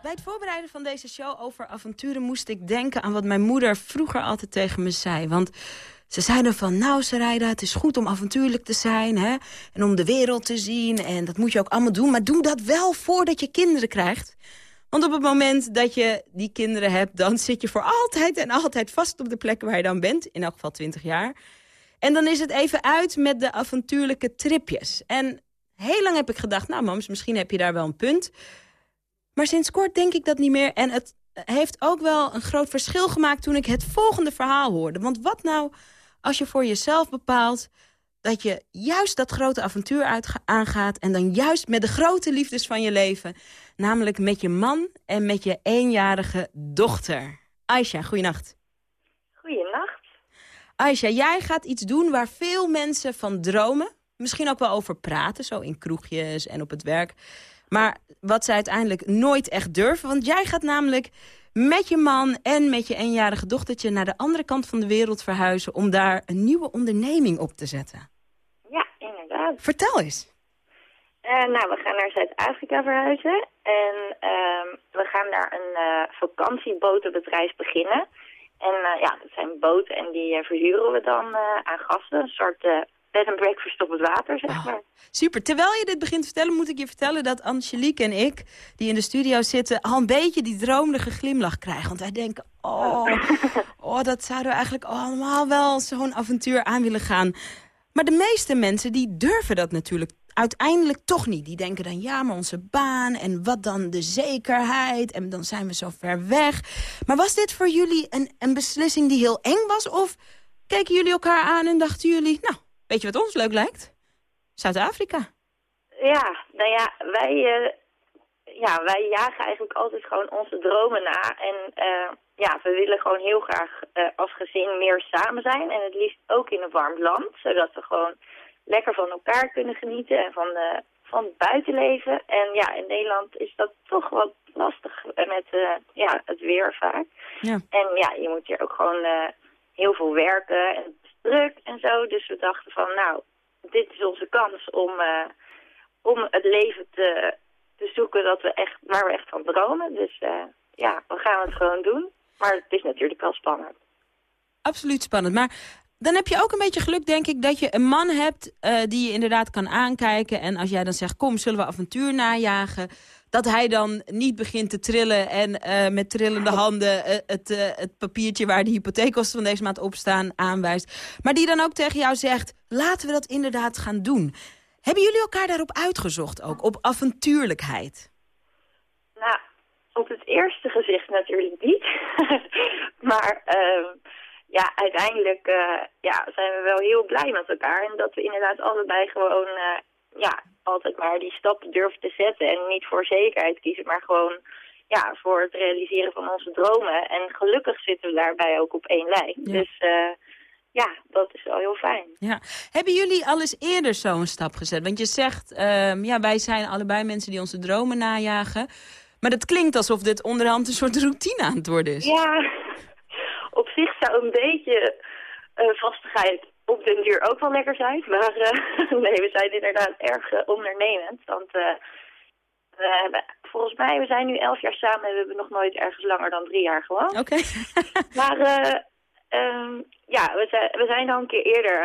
Bij het voorbereiden van deze show over avonturen moest ik denken aan wat mijn moeder vroeger altijd tegen me zei. Want ze zeiden van, nou Sarayda, het is goed om avontuurlijk te zijn. Hè? En om de wereld te zien. En dat moet je ook allemaal doen. Maar doe dat wel voordat je kinderen krijgt. Want op het moment dat je die kinderen hebt... dan zit je voor altijd en altijd vast op de plek waar je dan bent. In elk geval 20 jaar. En dan is het even uit met de avontuurlijke tripjes. En heel lang heb ik gedacht, nou mams, misschien heb je daar wel een punt. Maar sinds kort denk ik dat niet meer. En het heeft ook wel een groot verschil gemaakt toen ik het volgende verhaal hoorde. Want wat nou als je voor jezelf bepaalt dat je juist dat grote avontuur aangaat... en dan juist met de grote liefdes van je leven... namelijk met je man en met je eenjarige dochter. Aisha, goeienacht. Aisha, jij gaat iets doen waar veel mensen van dromen. Misschien ook wel over praten, zo in kroegjes en op het werk. Maar wat ze uiteindelijk nooit echt durven. Want jij gaat namelijk met je man en met je eenjarige dochtertje... naar de andere kant van de wereld verhuizen... om daar een nieuwe onderneming op te zetten. Ja, inderdaad. Vertel eens. Eh, nou, we gaan naar Zuid-Afrika verhuizen. En ehm, we gaan daar een eh, vakantiebotenbedrijf beginnen. En eh, ja, dat zijn boten en die verhuren we dan aan gasten. Een soort bed and breakfast op het water, zeg maar. Super. Terwijl je dit begint te vertellen, moet ik je vertellen dat Angelique en ik, die in de studio zitten, al een beetje die dromerige glimlach krijgen. Want wij denken, oh, oh dat zouden we eigenlijk allemaal wel zo'n avontuur aan willen gaan. Maar de meeste mensen die durven dat natuurlijk uiteindelijk toch niet. Die denken dan, ja, maar onze baan en wat dan de zekerheid en dan zijn we zo ver weg. Maar was dit voor jullie een, een beslissing die heel eng was? Of keken jullie elkaar aan en dachten jullie, nou, weet je wat ons leuk lijkt? Zuid-Afrika. Ja, nou ja, wij, eh, ja, wij jagen eigenlijk altijd gewoon onze dromen na. En eh, ja, we willen gewoon heel graag eh, als gezin meer samen zijn. En het liefst ook in een warm land, zodat we gewoon lekker van elkaar kunnen genieten en van, de, van het buitenleven. En ja, in Nederland is dat toch wat lastig met ja, het weer vaak. Ja. En ja, je moet hier ook gewoon heel veel werken en druk en zo. Dus we dachten van, nou, dit is onze kans om, eh, om het leven te, te zoeken dat we echt, waar we echt van dromen. Dus eh, ja, we gaan het gewoon doen. Maar het is natuurlijk wel spannend. Absoluut spannend. Maar dan heb je ook een beetje geluk, denk ik, dat je een man hebt eh, die je inderdaad kan aankijken. En als jij dan zegt, kom, zullen we avontuur najagen? Dat hij dan niet begint te trillen en eh, met trillende handen eh, het, eh, het papiertje waar de hypotheekkosten van deze maand op staan aanwijst. Maar die dan ook tegen jou zegt, laten we dat inderdaad gaan doen. Hebben jullie elkaar daarop uitgezocht ook, op avontuurlijkheid? Nou, op het eerste gezicht natuurlijk niet. maar ehm, ja, uiteindelijk ja, zijn we wel heel blij met elkaar. En dat we inderdaad allebei gewoon ja, altijd maar die stap durven te zetten. En niet voor zekerheid kiezen, maar gewoon ja, voor het realiseren van onze dromen. En gelukkig zitten we daarbij ook op één lijn. Dus eh, ja, dat is wel heel fijn. Ja. Hebben jullie al eens eerder zo'n stap gezet? Want je zegt, ehm, ja, wij zijn allebei mensen die onze dromen najagen. Maar dat klinkt alsof dit onderhand een soort routine aan het worden is. Ja, op zich zou een beetje eh, vastigheid op den duur ook wel lekker zijn. Maar eh, nee, we zijn inderdaad erg eh, ondernemend. Want eh, we hebben, volgens mij, we zijn nu elf jaar samen en we hebben nog nooit ergens langer dan drie jaar gewoond. Oké. Maar eh, ehm, ja, we zijn, we zijn al een keer eerder,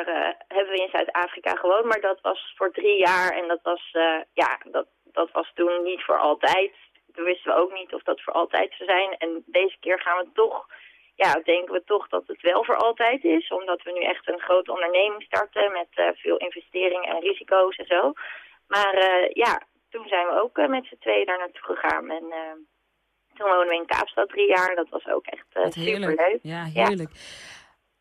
hebben we in Zuid-Afrika gewoond. Maar dat was voor drie jaar en dat was, ja, dat, dat was toen niet voor altijd. Toen wisten we ook niet of dat voor altijd zou zijn. En deze keer gaan we toch, ja, denken we toch dat het wel voor altijd is. Omdat we nu echt een grote onderneming starten met eh, veel investeringen en risico's en zo. Maar eh, ja, toen zijn we ook eh, met z'n tweeën daar naartoe gegaan. En toen woonden we in Kaapstad drie jaar. Dat was ook echt heerlijk. superleuk. Ja, heerlijk.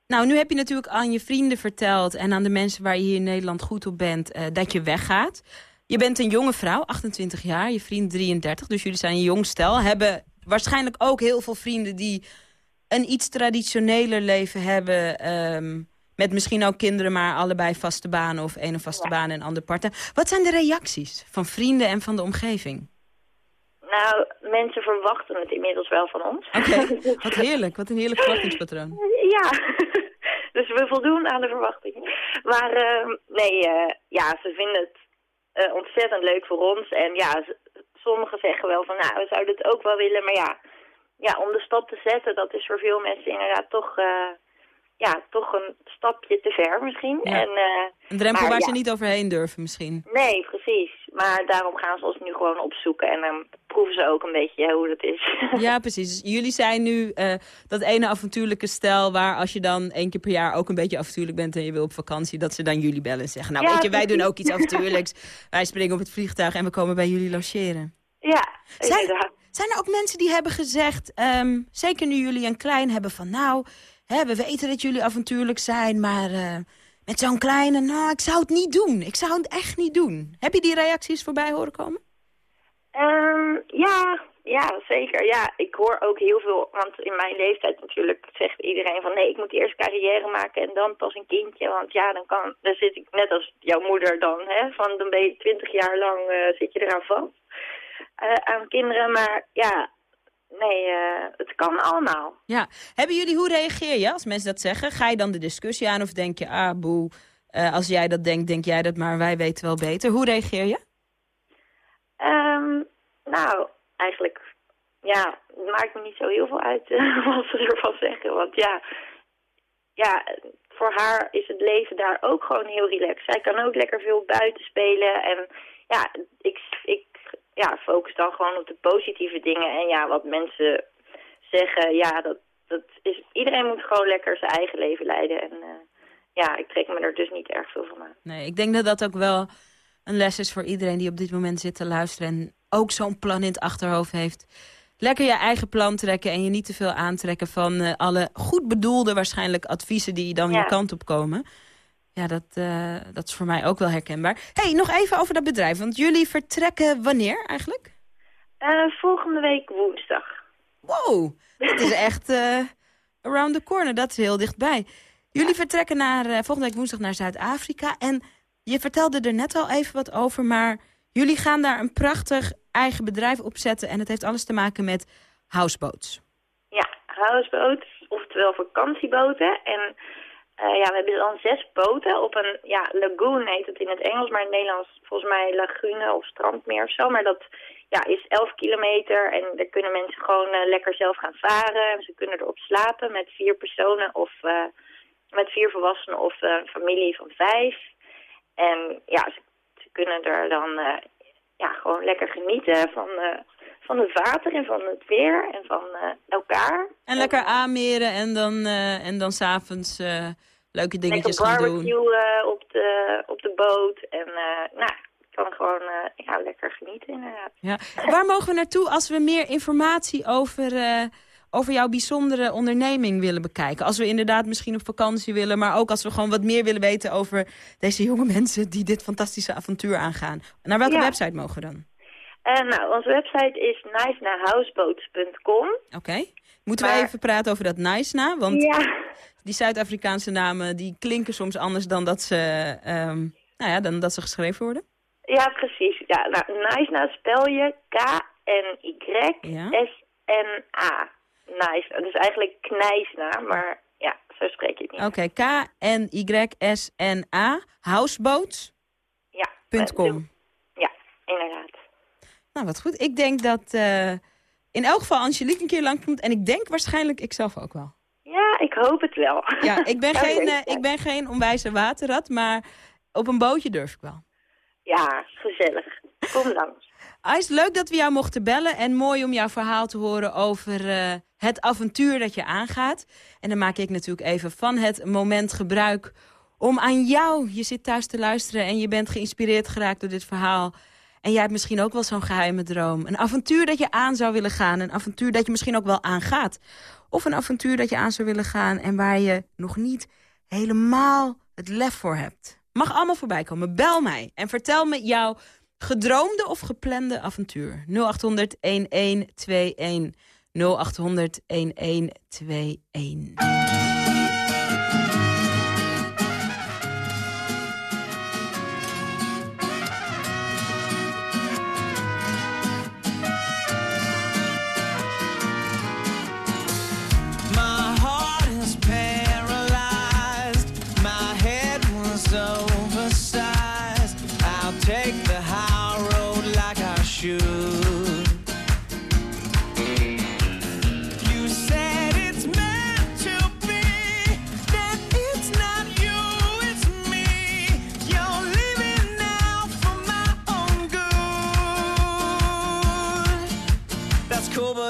Nou, nu heb je natuurlijk aan je vrienden verteld... en aan de mensen waar je hier in Nederland goed op bent... dat je weggaat. Je bent een jonge vrouw, 28 jaar, je vriend 33. Dus jullie zijn een jong stel. Hebben waarschijnlijk ook heel veel vrienden... die een iets traditioneler leven hebben... ehm, met misschien ook kinderen, maar allebei vaste banen... of een vaste baan en ander part Wat zijn de reacties van vrienden en van de omgeving? Nou, mensen verwachten het inmiddels wel van ons. Oké, wat heerlijk. Wat een heerlijk verwachtingspatroon. Ja, dus we voldoen aan de verwachtingen. Maar ehm, nee, eh, ja, ze vinden het eh, ontzettend leuk voor ons. En ja, sommigen zeggen wel van, nou, we zouden het ook wel willen. Maar ja, ja, om de stap te zetten, dat is voor veel mensen inderdaad toch, eh, ja, toch een stapje te ver misschien. Ja. En, eh, Een drempel maar waar ja, ze niet overheen durven misschien. Nee, precies. Maar daarom gaan ze ons nu gewoon opzoeken. En dan proeven ze ook een beetje hoe dat is. Ja, precies. Dus jullie zijn nu eh, dat ene avontuurlijke stel... waar als je dan één keer per jaar ook een beetje avontuurlijk bent... en je wil op vakantie, dat ze dan jullie bellen en zeggen... nou Ja, weet je, wij doen ook iets avontuurlijks. wij springen op het vliegtuig en we komen bij jullie logeren. Ja, Zijn, inderdaad. Zijn er ook mensen die hebben gezegd... ehm, zeker nu jullie een klein hebben van... nou, hè, we weten dat jullie avontuurlijk zijn... maar eh, met zo'n kleine, nou, ik zou het niet doen. Ik zou het echt niet doen. Heb je die reacties voorbij horen komen? Ehm, ja, ja, zeker. Ja, ik, hoor ook heel veel, want in mijn leeftijd natuurlijk zegt iedereen van nee, ik moet eerst carrière maken en dan pas een kindje. Want ja, dan kan, dan zit ik net als jouw moeder dan, hè, van dan ben je twintig jaar lang eh, zit je eraan vast. Eh, aan kinderen, maar ja, nee, eh, het kan allemaal. Ja. Hebben jullie, hoe reageer je als mensen dat zeggen? Ga je dan de discussie aan of denk je, ah boe, eh, als jij dat denkt, denk jij dat maar, wij weten wel beter. Hoe reageer je? Ehm, nou, eigenlijk, ja, het maakt me niet zo heel veel uit wat ze ervan zeggen. Want ja, ja, voor haar is het leven daar ook gewoon heel relaxed. Zij kan ook lekker veel buiten spelen. En ja, ik, ik ja, focus dan gewoon op de positieve dingen. En ja, wat mensen zeggen, ja, dat, dat is, iedereen moet gewoon lekker zijn eigen leven leiden. En eh, ja, ik trek me er dus niet erg veel van aan. Nee, ik denk dat dat ook wel een les is voor iedereen die op dit moment zit te luisteren... en ook zo'n plan in het achterhoofd heeft. Lekker je eigen plan trekken en je niet te veel aantrekken van eh, alle goed bedoelde waarschijnlijk adviezen die dan Ja. je kant op komen. Ja, dat, eh, dat is voor mij ook wel herkenbaar. hey, nog even over dat bedrijf, want jullie vertrekken wanneer eigenlijk? Eh, volgende week woensdag. Wow, dat is echt eh, around the corner, dat is heel dichtbij. Jullie vertrekken naar, volgende week woensdag naar Zuid-Afrika. En je vertelde er net al even wat over, maar jullie gaan daar een prachtig eigen bedrijf opzetten. En het heeft alles te maken met houseboats. Ja, houseboats, oftewel vakantieboten. En eh, ja, we hebben dan zes boten op een, ja, lagoon heet het in het Engels, maar in het Nederlands volgens mij lagune of strandmeer of zo. Maar dat ja, is 11 kilometer en daar kunnen mensen gewoon eh, lekker zelf gaan varen. En ze kunnen erop slapen met vier personen of eh, met vier volwassenen of een familie van vijf. En ja, ze, ze kunnen er dan ja, gewoon lekker genieten van, van het water en van het weer en van eh, elkaar. En lekker aanmeren en dan, eh en dan s'avonds eh leuke dingetjes gaan doen. barbecue op, de, op de boot. En nou, ik kan gewoon ja, lekker genieten inderdaad. Ja. Waar mogen we naartoe als we meer informatie over, over jouw bijzondere onderneming willen bekijken? Als we inderdaad misschien op vakantie willen, maar ook als we gewoon wat meer willen weten over deze jonge mensen die dit fantastische avontuur aangaan. Naar welke Ja. website mogen we dan? Eh, nou, onze website is nicenahouseboats.com. Oké. Moeten we Maar- even praten over dat nice na? Want Ja. die Zuid-Afrikaanse namen die klinken soms anders dan dat ze, ehm, nou ja, dan dat ze geschreven worden. Ja, precies. Ja, nou, nice nou spel je K-N-Y-S-N-A. Nice. Dat is eigenlijk knijsna, maar ja, zo spreek je het niet. Oké, K-N-Y-S-N-A, houseboats.com. Ja, ja, inderdaad. Nou, wat goed. Ik denk dat eh, in elk geval Angelique een keer langskomt. En ik denk waarschijnlijk ik zelf ook wel. Ja, ik hoop het wel. Ja, ik ben, geen, eh, ik. ik ben geen onwijze waterrat, maar op een bootje durf ik wel. Ja, gezellig. Kom langs. Ais, leuk dat we jou mochten bellen. En mooi om jouw verhaal te horen over eh, het avontuur dat je aangaat. En dan maak ik natuurlijk even van het moment gebruik om aan jou... Je zit thuis te luisteren en je bent geïnspireerd geraakt door dit verhaal. En jij hebt misschien ook wel zo'n geheime droom. Een avontuur dat je aan zou willen gaan. Een avontuur dat je misschien ook wel aangaat. Of een avontuur dat je aan zou willen gaan... en waar je nog niet helemaal het lef voor hebt. Mag allemaal voorbij komen. Bel mij en vertel me jouw gedroomde of geplande avontuur. 0800 1121. 0800 1121.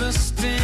the sting.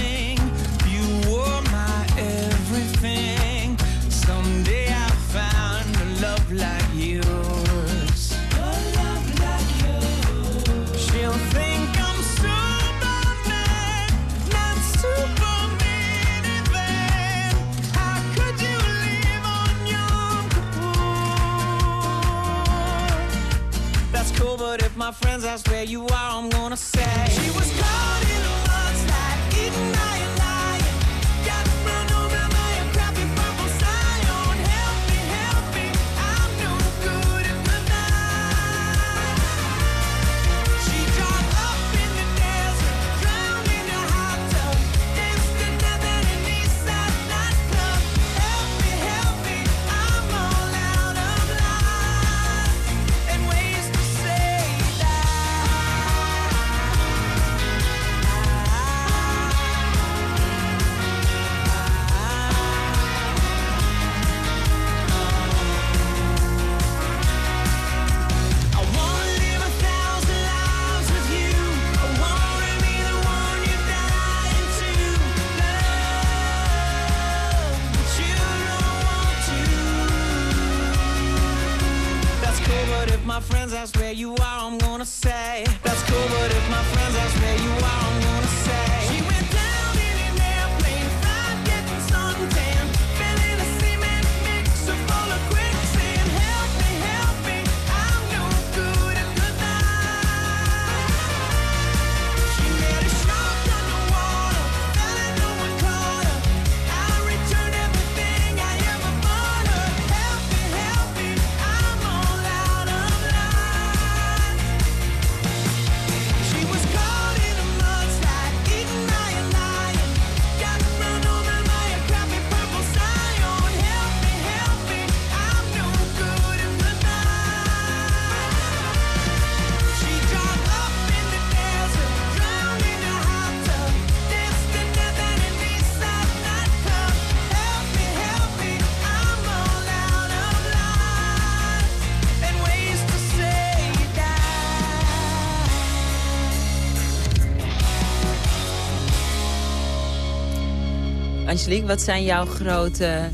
Angelique, wat zijn jouw grote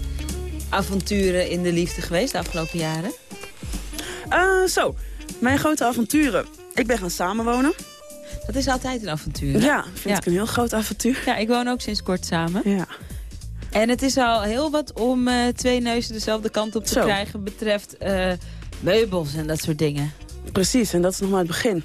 avonturen in de liefde geweest de afgelopen jaren? Eh, zo, mijn grote avonturen. Ik ben gaan samenwonen. Dat is altijd een avontuur. hè? Ja, vind ik een heel groot avontuur. Ja, ik woon ook sinds kort samen. Ja. En het is al heel wat om eh, twee neuzen dezelfde kant op te Zo. krijgen... betreft eh, meubels en dat soort dingen. Precies, en dat is nog maar het begin.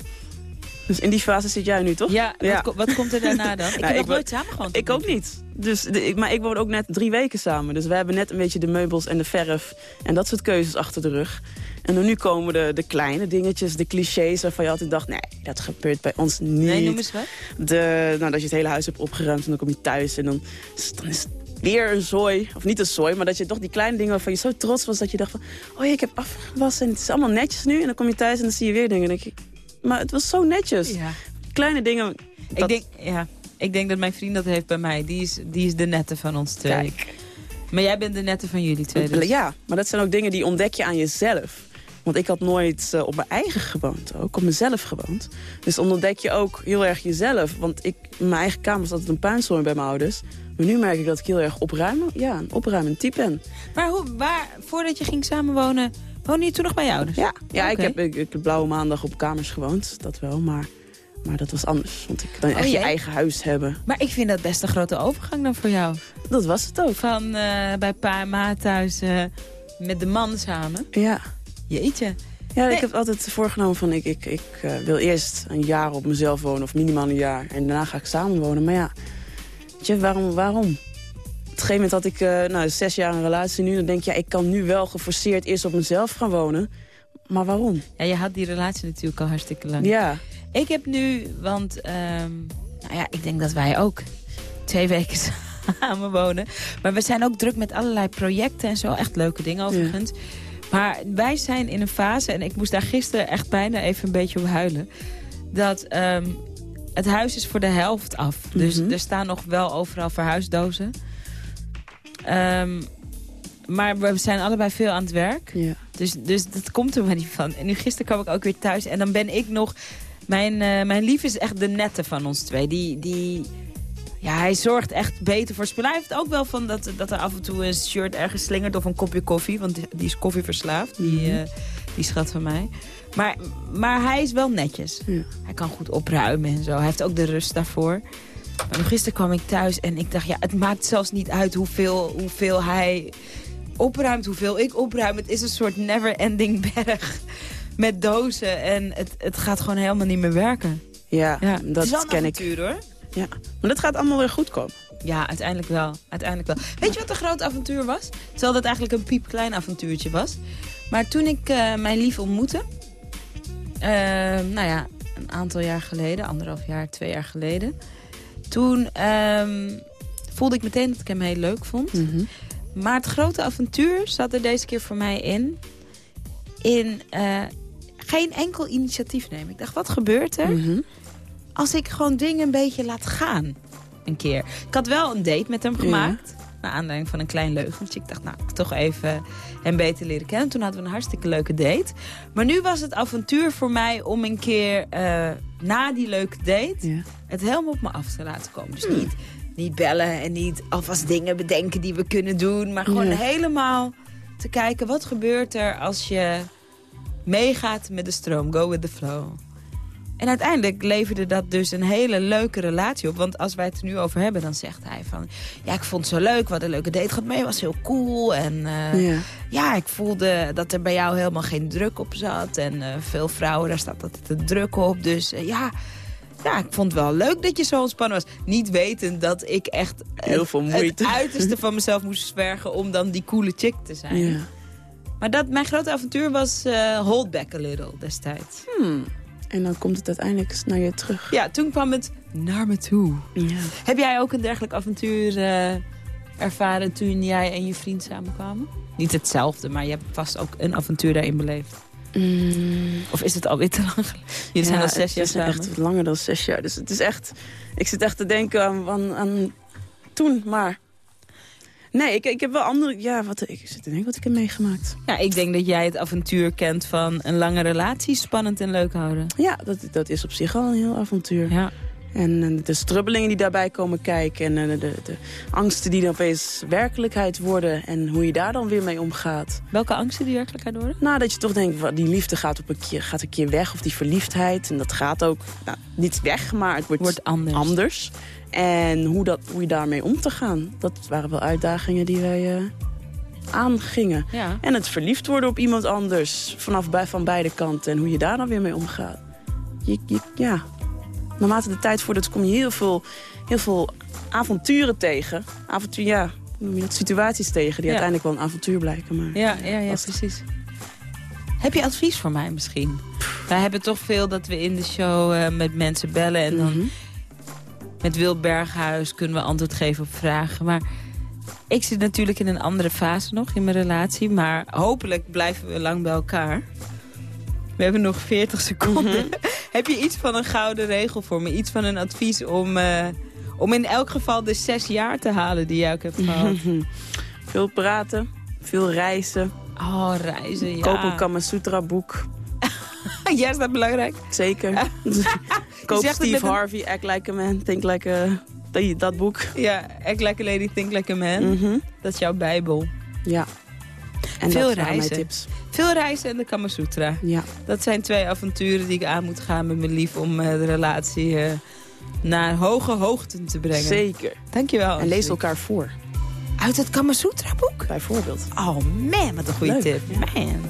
Dus in die fase zit jij nu, toch? Ja, Wat, ko- wat komt er daarna dan? Ik Nou, heb nog nooit samen gewoond. Ik ook niet. Dus de, ik, maar ik woon ook net drie weken samen. Dus we hebben net een beetje de meubels en de verf en dat soort keuzes achter de rug. En dan nu komen de, de kleine dingetjes, de clichés waarvan je altijd dacht... nee, dat gebeurt bij ons niet. Nee, noem eens wat. De, nou, dat je het hele huis hebt opgeruimd en dan kom je thuis en dan, is- dan is het weer een zooi. Of niet een zooi, maar dat je toch die kleine dingen waarvan je zo trots was... dat je dacht van, oh ja, ik heb afgewassen en het is allemaal netjes nu. En dan kom je thuis en dan zie je weer dingen. En dan denk ik, maar het was zo netjes. Ja. Kleine dingen... Ik, denk, ja, ik denk dat mijn vriend dat heeft bij mij. Die is, die is de nette van ons twee. Kijk. Maar jij bent de nette van jullie twee. dus. Ja, maar dat zijn ook dingen die ontdek je aan jezelf. Want ik had nooit eh, op mijn eigen gewoond, ook op mezelf gewoond. Dus dan ontdek je ook heel erg jezelf. Want ik, mijn eigen kamer is altijd een puinzooi bij mijn ouders. Maar nu merk ik dat ik heel erg opruimen, ja, een opruimend type ben. Maar hoe, waar, voordat je ging samenwonen, woonde je toen nog bij je ouders? Ja, ja ik, heb, ik, ik heb blauwe maandag op kamers gewoond, dat wel. Maar, maar dat was anders, want ik dan Oh, echt je eigen huis hebben. Maar ik vind dat best een grote overgang dan voor jou. Dat was het ook. Van eh, bij pa en ma thuis eh, met de man samen. Ja. Jeetje. Ja, Nee. ik heb altijd voorgenomen van ik, ik, ik eh, wil eerst een jaar op mezelf wonen of minimaal een jaar. En daarna ga ik samen wonen. Maar ja, je, waarom? waarom? Op een gegeven moment had ik eh, nou, zes jaar een relatie nu. Dan denk je, ja, ik kan nu wel geforceerd eerst op mezelf gaan wonen. Maar waarom? Ja, je had die relatie natuurlijk al hartstikke lang. Ja. Ik heb nu, want ehm, nou ja, ik denk dat wij ook twee weken samen wonen. Maar we zijn ook druk met allerlei projecten en zo. Echt leuke dingen overigens. Maar wij zijn in een fase, en ik moest daar gisteren echt bijna even een beetje op huilen. Dat ehm, het huis is voor de helft af. Dus Mhm. er staan nog wel overal verhuisdozen. Ehm, maar we zijn allebei veel aan het werk. Ja. Dus, dus dat komt er maar niet van. En nu gisteren kwam ik ook weer thuis. En dan ben ik nog Mijn, eh, mijn lief is echt de nette van ons twee. Die, die, ja, hij zorgt echt beter voor spullen. Hij heeft ook wel van dat, dat er af en toe een shirt ergens slingert of een kopje koffie. Want die, is koffieverslaafd, die, Mhm. eh, die schat van mij. Maar, maar hij is wel netjes. Hij kan goed opruimen en zo. Hij heeft ook de rust daarvoor. Maar nog gisteren kwam ik thuis en ik dacht, ja, het maakt zelfs niet uit hoeveel, hoeveel hij opruimt, hoeveel ik opruim. Het is een soort never-ending berg met dozen en het, het gaat gewoon helemaal niet meer werken. Ja, Ja, het dat een ken ik. avontuur, hoor. Ja, maar dat gaat allemaal weer goed komen. Ja, uiteindelijk wel. Uiteindelijk wel. Weet je wat een groot avontuur was? Terwijl dat eigenlijk een piepklein avontuurtje was. Maar toen ik eh, mijn lief ontmoette... eh, nou ja, een aantal jaar geleden, anderhalf jaar, twee jaar geleden... toen ehm, voelde ik meteen dat ik hem heel leuk vond. Mhm. Maar het grote avontuur zat er deze keer voor mij in... in eh, geen enkel initiatief nemen. Ik dacht, wat gebeurt er Mhm. als ik gewoon dingen een beetje laat gaan? Een keer. Ik had wel een date met hem gemaakt. Naar aanleiding van een klein leugentje. Ik dacht, nou, ik toch even hem beter leren kennen. Toen hadden we een hartstikke leuke date. Maar nu was het avontuur voor mij om een keer eh, na die leuke date... het helemaal op me af te laten komen. Dus niet, niet bellen en niet alvast dingen bedenken die we kunnen doen. Maar gewoon Ja. helemaal te kijken, wat gebeurt er als je meegaat met de stroom. Go with the flow. En uiteindelijk leverde dat dus een hele leuke relatie op. Want als wij het er nu over hebben, dan zegt hij van... Ja, ik vond het zo leuk, wat een leuke date gehad mee. was heel cool. En eh, Ja. ja, ik voelde dat er bij jou helemaal geen druk op zat. En eh, veel vrouwen, daar staat altijd de druk op. Dus eh, ja, ja, ik vond het wel leuk dat je zo ontspannen was. Niet wetend dat ik echt Heel het- veel moeite. het uiterste van mezelf moest zwergen... om dan die coole chick te zijn. Ja. Maar dat, mijn grote avontuur was eh, Hold Back a Little destijds. Hmm. En dan komt het uiteindelijk naar je terug. Ja, toen kwam het naar me toe. Ja. Heb jij ook een dergelijk avontuur eh, ervaren toen jij en je vriend samenkwamen? Niet hetzelfde, maar je hebt vast ook een avontuur daarin beleefd. Mm. Of is het alweer te lang geleden? Jullie zijn al zes jaar het is samen. echt langer dan zes jaar. Dus het is echt... Ik zit echt te denken aan, aan, aan toen, maar... Nee, ik, ik heb wel andere... Ja, wat, ik zit te denken wat ik heb meegemaakt. Ja, ik denk dat jij het avontuur kent van een lange relatie spannend en leuk houden. Ja, dat, dat is op zich al een heel avontuur. Ja. En eh, de strubbelingen die daarbij komen kijken... en eh, de, de, de angsten die dan opeens werkelijkheid worden... en hoe je daar dan weer mee omgaat. Welke angsten die werkelijkheid worden? Nou, dat je toch denkt, die liefde gaat, op een keer, gaat een keer weg. Of die verliefdheid. En dat gaat ook nou, niet weg, maar het wordt, Wordt anders. anders. En hoe, dat, hoe je daarmee om te gaan. Dat waren wel uitdagingen die wij eh, aangingen. Ja. En het verliefd worden op iemand anders. Vanaf bij, van beide kanten. En hoe je daar dan weer mee omgaat. Je, je, ja. Naarmate de tijd voordat kom je heel veel, heel veel avonturen tegen. Avontuur, ja. Noem je dat? Situaties tegen die Ja. uiteindelijk wel een avontuur blijken. Maar Ja, ja, ja, precies. Heb je advies voor mij misschien? Wij hebben toch veel dat we in de show eh, met mensen bellen. En dan Mhm. met Wil Berghuis kunnen we antwoord geven op vragen. Maar ik zit natuurlijk in een andere fase nog in mijn relatie. Maar hopelijk blijven we lang bij elkaar. We hebben nog 40 seconden. Heb je iets van een gouden regel voor me? Iets van een advies om, eh, om in elk geval de zes jaar te halen die jij ook hebt gehad? Veel praten, veel reizen. Oh, reizen, ja. Koop een Kama Sutra boek. ja, is dat belangrijk? Zeker. Koop Steve een- Harvey, Act Like a Man, Think Like a... Dat boek. Ja, Act Like a Lady, Think Like a Man. Mhm. Dat is jouw bijbel. Ja. En Veel reizen. mijn tips. Veel reizen en de Kama Sutra. Ja. Dat zijn twee avonturen die ik aan moet gaan met mijn lief... om eh, de relatie eh, naar hoge hoogten te brengen. Zeker. Dankjewel. En lees elkaar voor. Uit het Kama Sutra boek? Bijvoorbeeld. Oh man, wat een goede Leuk, tip. Man. En?